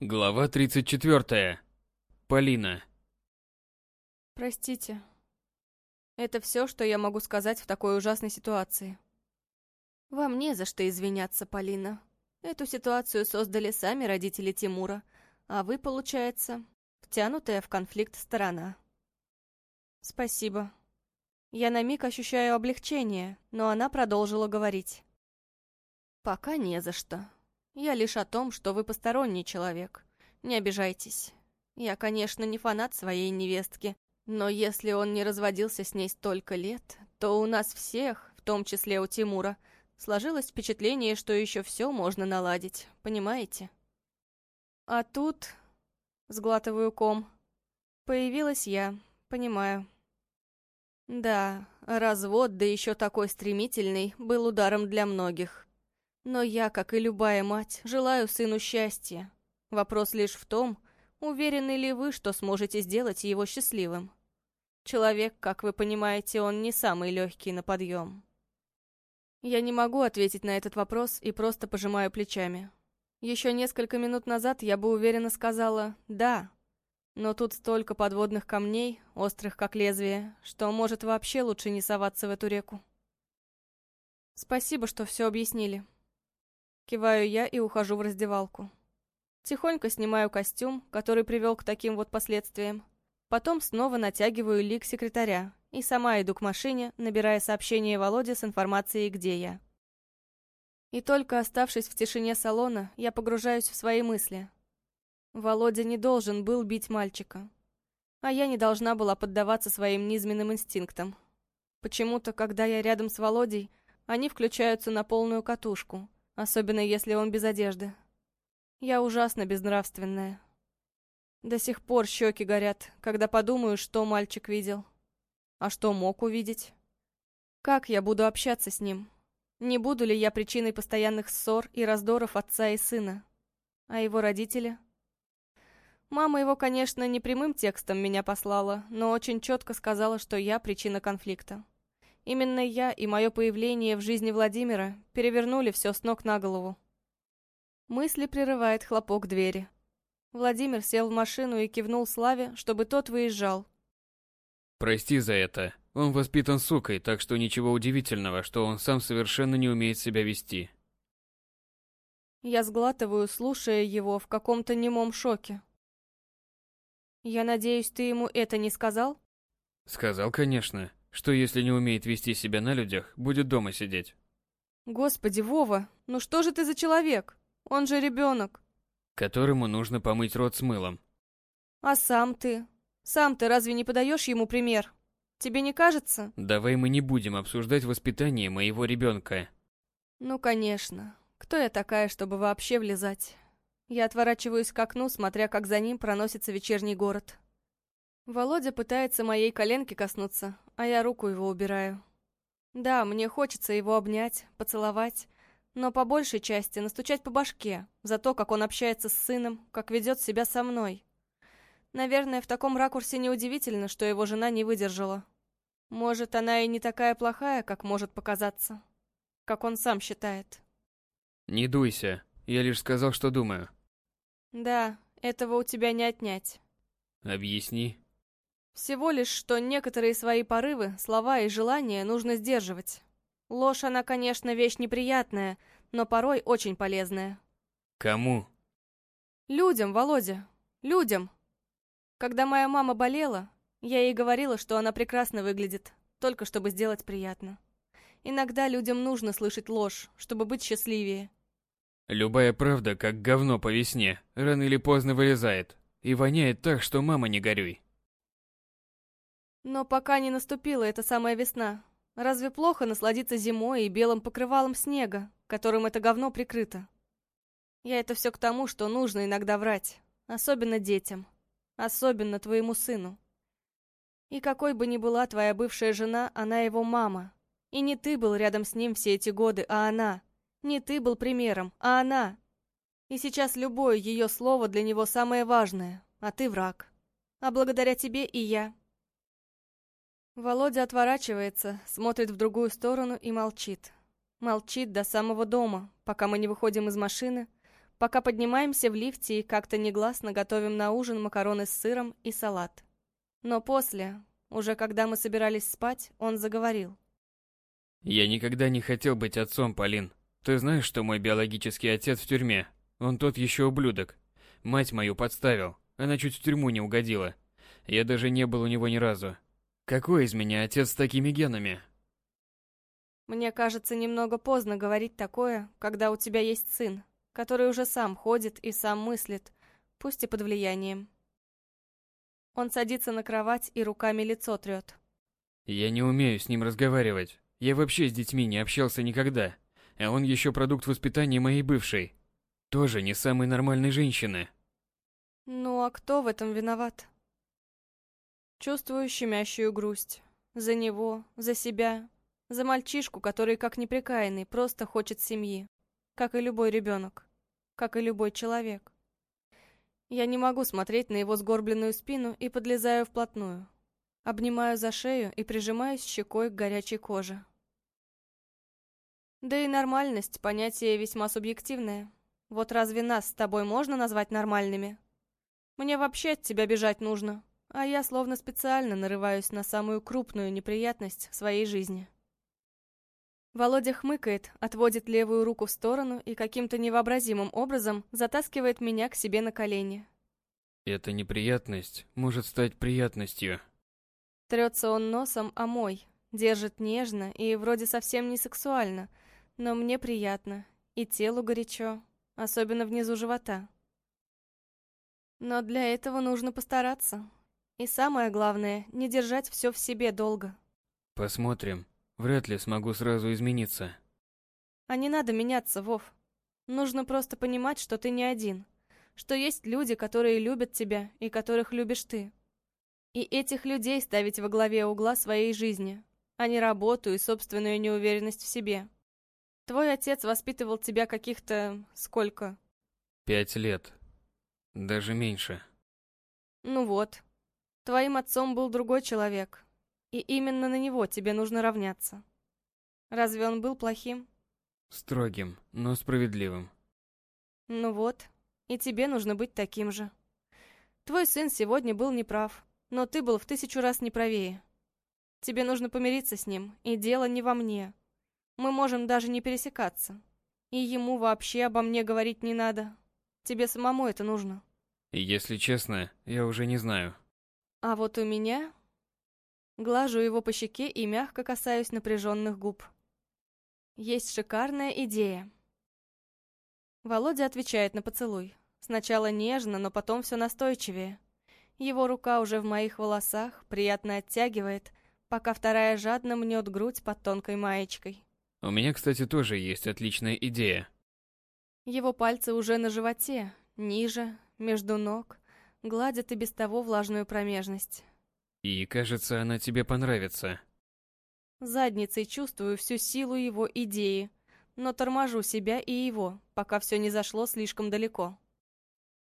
Глава 34. Полина. Простите. Это все, что я могу сказать в такой ужасной ситуации. Вам не за что извиняться, Полина. Эту ситуацию создали сами родители Тимура, а вы, получается, втянутая в конфликт сторона. Спасибо. Я на миг ощущаю облегчение, но она продолжила говорить. Пока не за что. Я лишь о том, что вы посторонний человек. Не обижайтесь. Я, конечно, не фанат своей невестки, но если он не разводился с ней столько лет, то у нас всех, в том числе у Тимура, сложилось впечатление, что еще все можно наладить, понимаете? А тут, сглатываю ком, появилась я, понимаю. Да, развод, да еще такой стремительный, был ударом для многих. Но я, как и любая мать, желаю сыну счастья. Вопрос лишь в том, уверены ли вы, что сможете сделать его счастливым. Человек, как вы понимаете, он не самый легкий на подъем. Я не могу ответить на этот вопрос и просто пожимаю плечами. Еще несколько минут назад я бы уверенно сказала «да», но тут столько подводных камней, острых как лезвие, что, может, вообще лучше не соваться в эту реку. Спасибо, что все объяснили. Киваю я и ухожу в раздевалку. Тихонько снимаю костюм, который привел к таким вот последствиям. Потом снова натягиваю лик секретаря и сама иду к машине, набирая сообщение Володе с информацией, где я. И только оставшись в тишине салона, я погружаюсь в свои мысли. Володя не должен был бить мальчика. А я не должна была поддаваться своим низменным инстинктам. Почему-то, когда я рядом с Володей, они включаются на полную катушку, особенно если он без одежды. Я ужасно безнравственная. До сих пор щеки горят, когда подумаю, что мальчик видел. А что мог увидеть? Как я буду общаться с ним? Не буду ли я причиной постоянных ссор и раздоров отца и сына? А его родители? Мама его, конечно, не прямым текстом меня послала, но очень четко сказала, что я причина конфликта. Именно я и мое появление в жизни Владимира перевернули все с ног на голову. Мысли прерывает хлопок двери. Владимир сел в машину и кивнул Славе, чтобы тот выезжал. Прости за это. Он воспитан сукой, так что ничего удивительного, что он сам совершенно не умеет себя вести. Я сглатываю, слушая его в каком-то немом шоке. Я надеюсь, ты ему это не сказал? Сказал, конечно, что если не умеет вести себя на людях, будет дома сидеть. Господи, Вова, ну что же ты за человек? Он же ребенок которому нужно помыть рот с мылом. А сам ты? Сам ты разве не подаешь ему пример? Тебе не кажется? Давай мы не будем обсуждать воспитание моего ребенка. Ну, конечно. Кто я такая, чтобы вообще влезать? Я отворачиваюсь к окну, смотря, как за ним проносится вечерний город. Володя пытается моей коленки коснуться, а я руку его убираю. Да, мне хочется его обнять, поцеловать, но по большей части настучать по башке за то, как он общается с сыном, как ведет себя со мной. Наверное, в таком ракурсе неудивительно, что его жена не выдержала. Может, она и не такая плохая, как может показаться. Как он сам считает. Не дуйся. Я лишь сказал, что думаю. Да, этого у тебя не отнять. Объясни. Всего лишь, что некоторые свои порывы, слова и желания нужно сдерживать. Ложь, она, конечно, вещь неприятная, но порой очень полезная. Кому? Людям, Володя. Людям. Когда моя мама болела, я ей говорила, что она прекрасно выглядит, только чтобы сделать приятно. Иногда людям нужно слышать ложь, чтобы быть счастливее. Любая правда, как говно по весне, рано или поздно вылезает. И воняет так, что мама не горюй. Но пока не наступила эта самая весна, Разве плохо насладиться зимой и белым покрывалом снега, которым это говно прикрыто? Я это все к тому, что нужно иногда врать, особенно детям, особенно твоему сыну. И какой бы ни была твоя бывшая жена, она его мама. И не ты был рядом с ним все эти годы, а она. Не ты был примером, а она. И сейчас любое ее слово для него самое важное, а ты враг. А благодаря тебе и я, Володя отворачивается, смотрит в другую сторону и молчит. Молчит до самого дома, пока мы не выходим из машины, пока поднимаемся в лифте и как-то негласно готовим на ужин макароны с сыром и салат. Но после, уже когда мы собирались спать, он заговорил. «Я никогда не хотел быть отцом, Полин. Ты знаешь, что мой биологический отец в тюрьме? Он тот еще ублюдок. Мать мою подставил. Она чуть в тюрьму не угодила. Я даже не был у него ни разу. Какой из меня отец с такими генами?» Мне кажется, немного поздно говорить такое, когда у тебя есть сын, который уже сам ходит и сам мыслит, пусть и под влиянием. Он садится на кровать и руками лицо трет. Я не умею с ним разговаривать. Я вообще с детьми не общался никогда. А он еще продукт воспитания моей бывшей. Тоже не самой нормальной женщины. Ну а кто в этом виноват? Чувствую щемящую грусть. За него, за себя, за мальчишку, который, как неприкаянный, просто хочет семьи. Как и любой ребенок. Как и любой человек. Я не могу смотреть на его сгорбленную спину и подлезаю вплотную. Обнимаю за шею и прижимаюсь щекой к горячей коже. Да и нормальность – понятие весьма субъективное. Вот разве нас с тобой можно назвать нормальными? Мне вообще от тебя бежать нужно, а я словно специально нарываюсь на самую крупную неприятность в своей жизни. Володя хмыкает, отводит левую руку в сторону и каким-то невообразимым образом затаскивает меня к себе на колени. Эта неприятность может стать приятностью. Трется он носом о мой, держит нежно и вроде совсем не сексуально, но мне приятно, и телу горячо, особенно внизу живота. Но для этого нужно постараться. И самое главное, не держать все в себе долго. Посмотрим. Вряд ли смогу сразу измениться. А не надо меняться, Вов. Нужно просто понимать, что ты не один. Что есть люди, которые любят тебя и которых любишь ты. И этих людей ставить во главе угла своей жизни, а не работу и собственную неуверенность в себе. Твой отец воспитывал тебя каких-то... сколько? Пять лет. Даже меньше. Ну вот. Твоим отцом был другой человек, и именно на него тебе нужно равняться. Разве он был плохим? Строгим, но справедливым. Ну вот, и тебе нужно быть таким же. Твой сын сегодня был неправ, но ты был в тысячу раз неправее. Тебе нужно помириться с ним, и дело не во мне. Мы можем даже не пересекаться. И ему вообще обо мне говорить не надо. Тебе самому это нужно. Если честно, я уже не знаю. А вот у меня Глажу его по щеке и мягко касаюсь напряженных губ. Есть шикарная идея. Володя отвечает на поцелуй. Сначала нежно, но потом все настойчивее. Его рука уже в моих волосах, приятно оттягивает, пока вторая жадно мнет грудь под тонкой маечкой. У меня, кстати, тоже есть отличная идея. Его пальцы уже на животе, ниже, между ног, гладят и без того влажную промежность. И, кажется, она тебе понравится. Задницей чувствую всю силу его идеи, но торможу себя и его, пока все не зашло слишком далеко.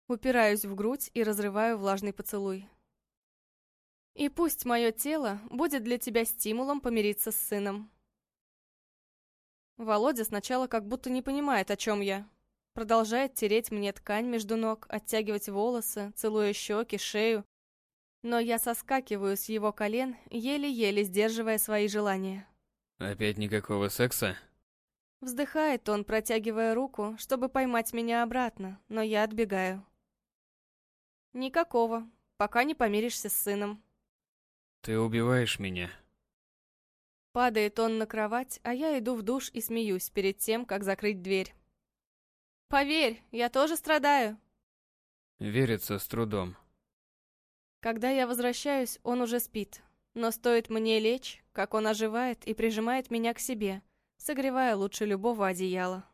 Упираюсь в грудь и разрываю влажный поцелуй. И пусть мое тело будет для тебя стимулом помириться с сыном. Володя сначала как будто не понимает, о чем я. Продолжает тереть мне ткань между ног, оттягивать волосы, целуя щеки, шею, но я соскакиваю с его колен, еле-еле сдерживая свои желания. Опять никакого секса? Вздыхает он, протягивая руку, чтобы поймать меня обратно, но я отбегаю. Никакого, пока не помиришься с сыном. Ты убиваешь меня. Падает он на кровать, а я иду в душ и смеюсь перед тем, как закрыть дверь. Поверь, я тоже страдаю. Верится с трудом. Когда я возвращаюсь, он уже спит. Но стоит мне лечь, как он оживает и прижимает меня к себе, согревая лучше любого одеяла.